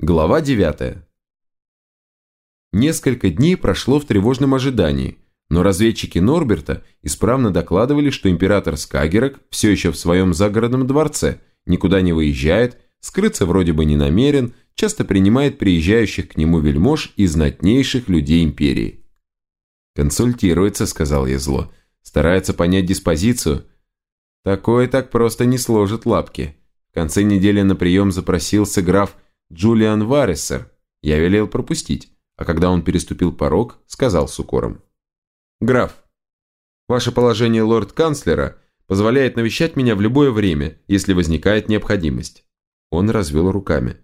Глава 9. Несколько дней прошло в тревожном ожидании, но разведчики Норберта исправно докладывали, что император Скагерок все еще в своем загородном дворце, никуда не выезжает, скрыться вроде бы не намерен, часто принимает приезжающих к нему вельмож и знатнейших людей империи. «Консультируется», — сказал я зло, — «старается понять диспозицию». Такое так просто не сложит лапки. В конце недели на прием запросился граф Джулиан Варессер. Я велел пропустить, а когда он переступил порог, сказал с укором. «Граф, ваше положение лорд-канцлера позволяет навещать меня в любое время, если возникает необходимость». Он развел руками.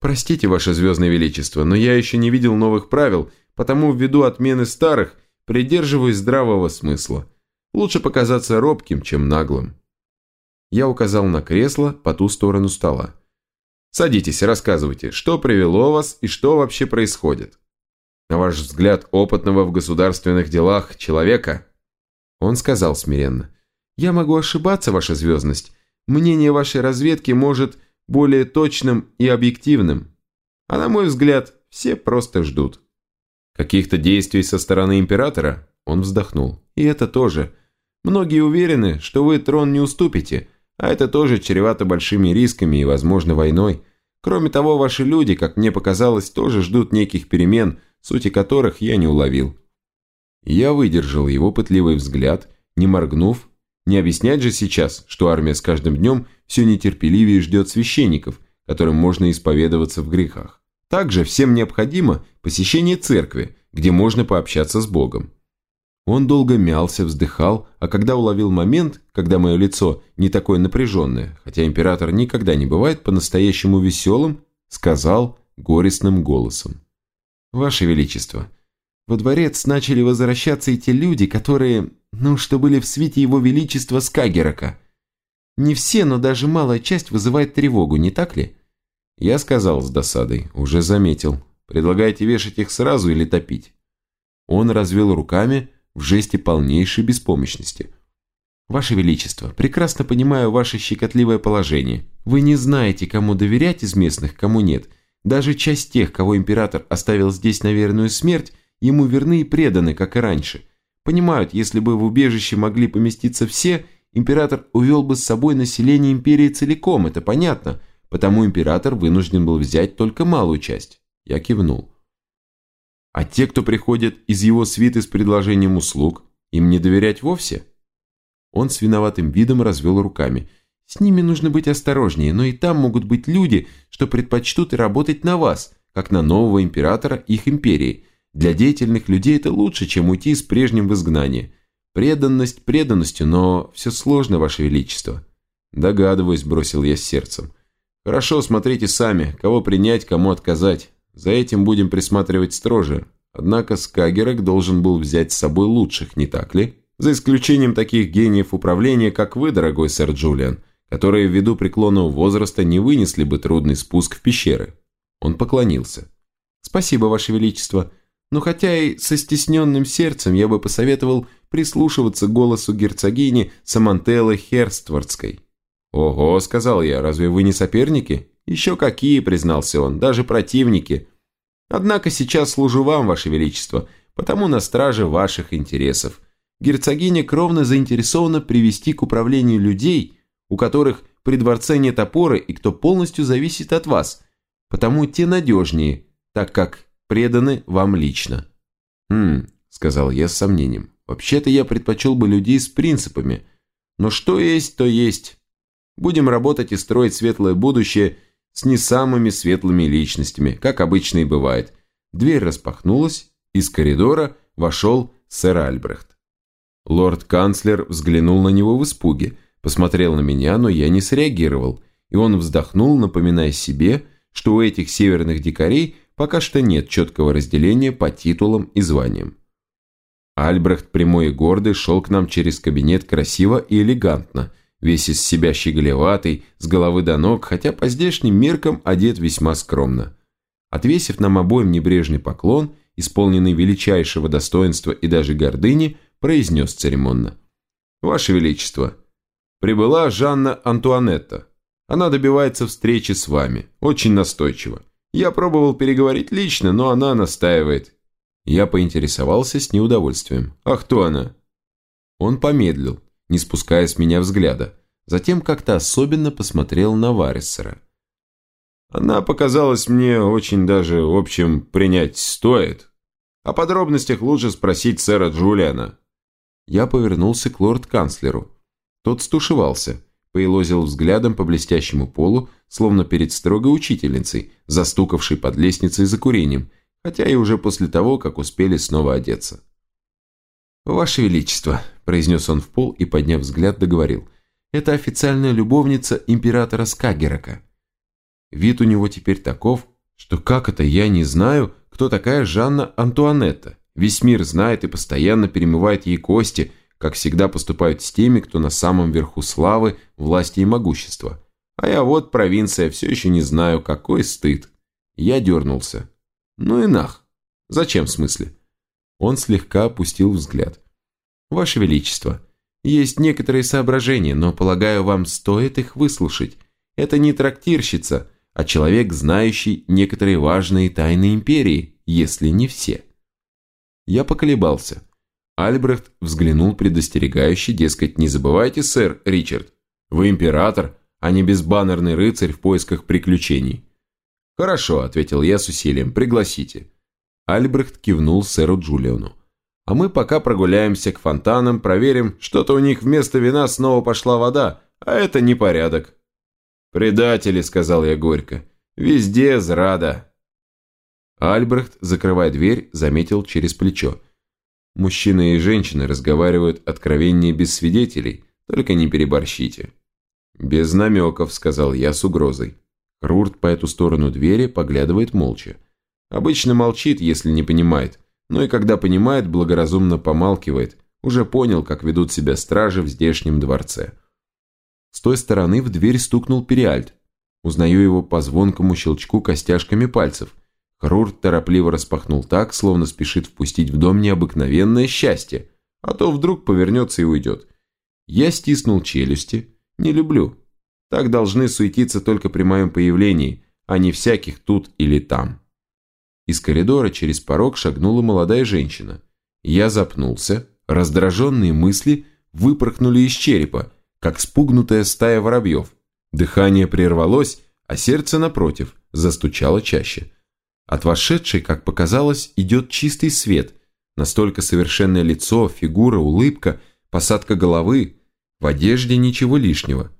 «Простите, ваше звездное величество, но я еще не видел новых правил, потому ввиду отмены старых придерживаюсь здравого смысла. Лучше показаться робким, чем наглым». Я указал на кресло по ту сторону стола. Садитесь, рассказывайте, что привело вас и что вообще происходит. На ваш взгляд опытного в государственных делах человека?» Он сказал смиренно. «Я могу ошибаться, ваша звездность. Мнение вашей разведки может более точным и объективным. А на мой взгляд, все просто ждут». «Каких-то действий со стороны императора?» Он вздохнул. «И это тоже. Многие уверены, что вы трон не уступите, а это тоже чревато большими рисками и, возможно, войной. Кроме того, ваши люди, как мне показалось, тоже ждут неких перемен, сути которых я не уловил. Я выдержал его пытливый взгляд, не моргнув, не объяснять же сейчас, что армия с каждым днем все нетерпеливее ждет священников, которым можно исповедоваться в грехах. Также всем необходимо посещение церкви, где можно пообщаться с Богом. Он долго мялся, вздыхал, а когда уловил момент, когда мое лицо не такое напряженное, хотя император никогда не бывает по-настоящему веселым, сказал горестным голосом. «Ваше Величество, во дворец начали возвращаться и те люди, которые, ну, что были в свите его Величества Скагерака. Не все, но даже малая часть вызывает тревогу, не так ли?» Я сказал с досадой, уже заметил. «Предлагаете вешать их сразу или топить?» Он развел руками, в жесте полнейшей беспомощности. «Ваше Величество, прекрасно понимаю ваше щекотливое положение. Вы не знаете, кому доверять из местных, кому нет. Даже часть тех, кого император оставил здесь на верную смерть, ему верны и преданы, как и раньше. Понимают, если бы в убежище могли поместиться все, император увел бы с собой население империи целиком, это понятно, потому император вынужден был взять только малую часть». Я кивнул. А те, кто приходят из его свиты с предложением услуг, им не доверять вовсе? Он с виноватым видом развел руками. С ними нужно быть осторожнее, но и там могут быть люди, что предпочтут работать на вас, как на нового императора их империи. Для деятельных людей это лучше, чем уйти с прежним в изгнание. Преданность преданностью, но все сложно, Ваше Величество. Догадываюсь, бросил я с сердцем. Хорошо, смотрите сами, кого принять, кому отказать. За этим будем присматривать строже. Однако Скагерек должен был взять с собой лучших, не так ли? За исключением таких гениев управления, как вы, дорогой сэр Джулиан, которые ввиду преклонного возраста не вынесли бы трудный спуск в пещеры. Он поклонился. «Спасибо, Ваше Величество. Но хотя и со стесненным сердцем я бы посоветовал прислушиваться голосу герцогини Самантеллы Херствардской». «Ого», — сказал я, — «разве вы не соперники?» «Еще какие», — признался он, — «даже противники. Однако сейчас служу вам, ваше величество, потому на страже ваших интересов. Герцогиня кровно заинтересована привести к управлению людей, у которых при дворце нет опоры и кто полностью зависит от вас, потому те надежнее, так как преданы вам лично». «Хм», — сказал я с сомнением, — «вообще-то я предпочел бы людей с принципами, но что есть, то есть. Будем работать и строить светлое будущее — с не самыми светлыми личностями, как обычно и бывает. Дверь распахнулась, из коридора вошел сэр Альбрехт. Лорд-канцлер взглянул на него в испуге, посмотрел на меня, но я не среагировал, и он вздохнул, напоминая себе, что у этих северных дикарей пока что нет четкого разделения по титулам и званиям. Альбрехт, прямой и гордый, шел к нам через кабинет красиво и элегантно – весь из себя щеголеватый, с головы до ног, хотя по здешним меркам одет весьма скромно. Отвесив нам обоим небрежный поклон, исполненный величайшего достоинства и даже гордыни, произнес церемонно. «Ваше Величество, прибыла Жанна Антуанетта. Она добивается встречи с вами, очень настойчиво. Я пробовал переговорить лично, но она настаивает. Я поинтересовался с неудовольствием. А кто она? Он помедлил, не спуская с меня взгляда. Затем как-то особенно посмотрел на Варессера. Она показалась мне очень даже, в общем, принять стоит. О подробностях лучше спросить сэра Джулиана. Я повернулся к лорд-канцлеру. Тот стушевался, поелозил взглядом по блестящему полу, словно перед строгой учительницей, застукавшей под лестницей за курением, хотя и уже после того, как успели снова одеться. «Ваше Величество», – произнес он в пол и, подняв взгляд, договорил, – «это официальная любовница императора Скагерака». Вид у него теперь таков, что как это я не знаю, кто такая Жанна Антуанетта. Весь мир знает и постоянно перемывает ей кости, как всегда поступают с теми, кто на самом верху славы, власти и могущества. А я вот, провинция, все еще не знаю, какой стыд. Я дернулся. Ну и нах. Зачем в смысле? Он слегка опустил взгляд. Ваше Величество, есть некоторые соображения, но, полагаю, вам стоит их выслушать. Это не трактирщица, а человек, знающий некоторые важные тайны империи, если не все. Я поколебался. Альбрехт взглянул предостерегающе, дескать, не забывайте, сэр Ричард, вы император, а не безбаннерный рыцарь в поисках приключений. «Хорошо», – ответил я с усилием, – «пригласите». Альбрехт кивнул сэру Джулиану. «А мы пока прогуляемся к фонтанам, проверим, что-то у них вместо вина снова пошла вода, а это непорядок». «Предатели», – сказал я горько, – «везде зрада». Альбрехт, закрывая дверь, заметил через плечо. «Мужчины и женщины разговаривают откровеннее без свидетелей, только не переборщите». «Без намеков», – сказал я с угрозой. Рурт по эту сторону двери поглядывает молча. Обычно молчит, если не понимает, но и когда понимает, благоразумно помалкивает. Уже понял, как ведут себя стражи в здешнем дворце. С той стороны в дверь стукнул Периальт. Узнаю его по звонкому щелчку костяшками пальцев. Рурт торопливо распахнул так, словно спешит впустить в дом необыкновенное счастье, а то вдруг повернется и уйдет. Я стиснул челюсти. Не люблю, так должны суетиться только при моем появлении, а не всяких тут или там. Из коридора через порог шагнула молодая женщина. Я запнулся, раздраженные мысли выпорхнули из черепа, как спугнутая стая воробьев. Дыхание прервалось, а сердце, напротив, застучало чаще. От вошедшей, как показалось, идет чистый свет, настолько совершенное лицо, фигура, улыбка, посадка головы, в одежде ничего лишнего.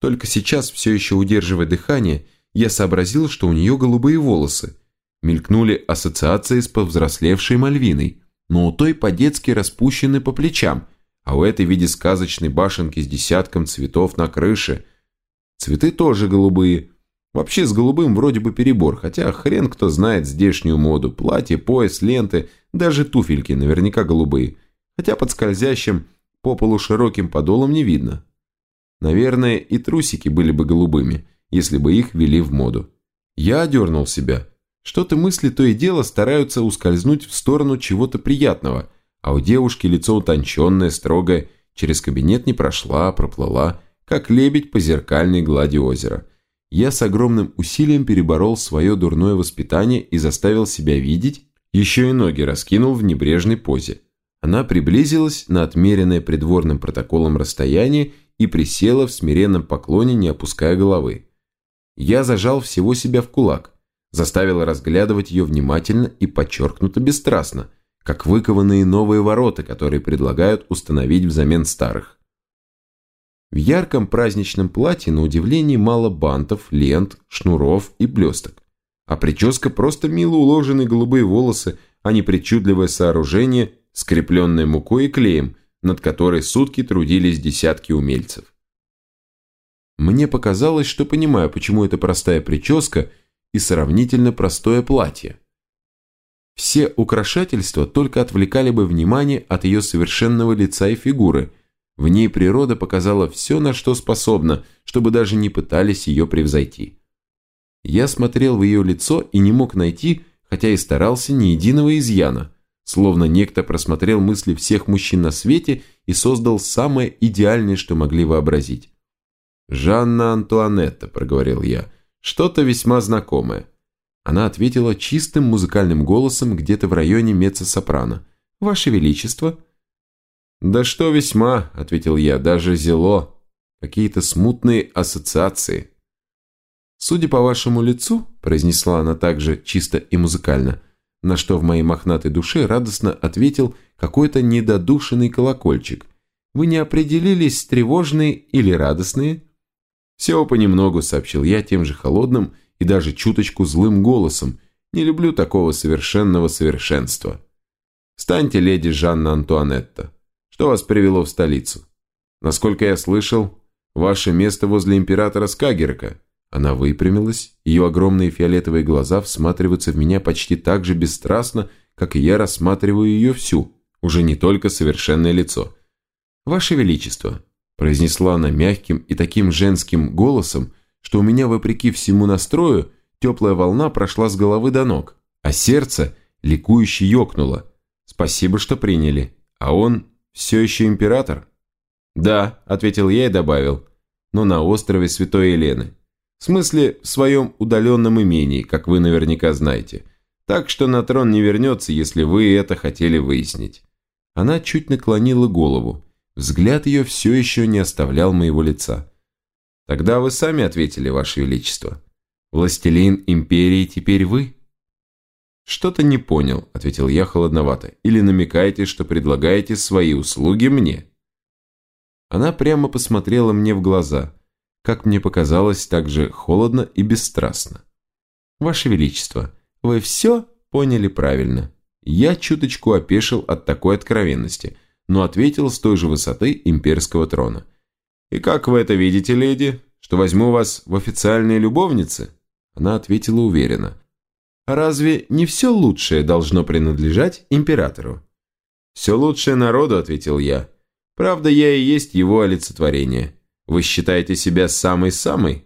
Только сейчас, все еще удерживая дыхание, я сообразил, что у нее голубые волосы. Мелькнули ассоциации с повзрослевшей Мальвиной, но у той по-детски распущены по плечам, а у этой в виде сказочной башенки с десятком цветов на крыше. Цветы тоже голубые. Вообще с голубым вроде бы перебор, хотя хрен кто знает здешнюю моду. Платье, пояс, ленты, даже туфельки наверняка голубые. Хотя под скользящим по полу широким подолом не видно. Наверное, и трусики были бы голубыми, если бы их ввели в моду. Я одернул себя. Что-то мысли то и дело стараются ускользнуть в сторону чего-то приятного, а у девушки лицо утонченное, строгое, через кабинет не прошла, проплыла, как лебедь по зеркальной глади озера. Я с огромным усилием переборол свое дурное воспитание и заставил себя видеть, еще и ноги раскинул в небрежной позе. Она приблизилась на отмеренное придворным протоколом расстояние и присела в смиренном поклоне, не опуская головы. Я зажал всего себя в кулак, заставил разглядывать ее внимательно и подчеркнуто бесстрастно, как выкованные новые ворота, которые предлагают установить взамен старых. В ярком праздничном платье, на удивление, мало бантов, лент, шнуров и блесток. А прическа просто мило уложенные голубые волосы, а не причудливое сооружение, скрепленное мукой и клеем, над которой сутки трудились десятки умельцев. Мне показалось, что понимаю, почему это простая прическа и сравнительно простое платье. Все украшательства только отвлекали бы внимание от ее совершенного лица и фигуры. В ней природа показала все, на что способна, чтобы даже не пытались ее превзойти. Я смотрел в ее лицо и не мог найти, хотя и старался, ни единого изъяна – Словно некто просмотрел мысли всех мужчин на свете и создал самое идеальное, что могли вообразить. «Жанна Антуанетта», – проговорил я, – «что-то весьма знакомое». Она ответила чистым музыкальным голосом где-то в районе меццо-сопрано. «Ваше Величество!» «Да что весьма», — ответил я, — «даже зело. Какие-то смутные ассоциации». «Судя по вашему лицу», — произнесла она также чисто и музыкально, на что в моей мохнатой душе радостно ответил какой-то недодушенный колокольчик. «Вы не определились, тревожные или радостные?» «Всего понемногу», — сообщил я тем же холодным и даже чуточку злым голосом. «Не люблю такого совершенного совершенства». «Встаньте, леди Жанна Антуанетта. Что вас привело в столицу? Насколько я слышал, ваше место возле императора Скагерка». Она выпрямилась, ее огромные фиолетовые глаза всматриваются в меня почти так же бесстрастно, как и я рассматриваю ее всю, уже не только совершенное лицо. «Ваше Величество», – произнесла она мягким и таким женским голосом, что у меня, вопреки всему настрою, теплая волна прошла с головы до ног, а сердце ликующе ёкнуло. «Спасибо, что приняли. А он все еще император?» «Да», – ответил я и добавил, – «но на острове Святой Елены». В смысле, в своем удаленном имении, как вы наверняка знаете. Так что на трон не вернется, если вы это хотели выяснить». Она чуть наклонила голову. Взгляд ее все еще не оставлял моего лица. «Тогда вы сами ответили, Ваше Величество. Властелин империи теперь вы?» «Что-то не понял», — ответил я холодновато. «Или намекаете, что предлагаете свои услуги мне?» Она прямо посмотрела мне в глаза — как мне показалось, также холодно и бесстрастно. «Ваше Величество, вы все поняли правильно». Я чуточку опешил от такой откровенности, но ответил с той же высоты имперского трона. «И как вы это видите, леди? Что возьму вас в официальные любовницы?» Она ответила уверенно. «Разве не все лучшее должно принадлежать императору?» «Все лучшее народу», — ответил я. «Правда, я и есть его олицетворение». Вы считаете себя самой-самой?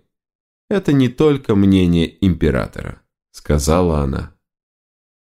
Это не только мнение императора, сказала она.